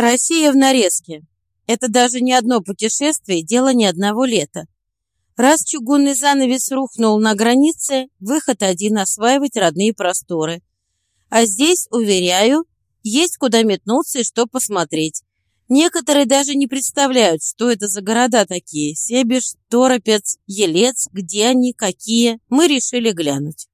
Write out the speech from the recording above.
Россия в нарезке. Это даже не одно путешествие, дело не одного лета. Раз чугунный занавес рухнул на границе, выход один – осваивать родные просторы. А здесь, уверяю, есть куда метнуться и что посмотреть. Некоторые даже не представляют, что это за города такие. Себеж, Торопец, Елец, где они, какие. Мы решили глянуть.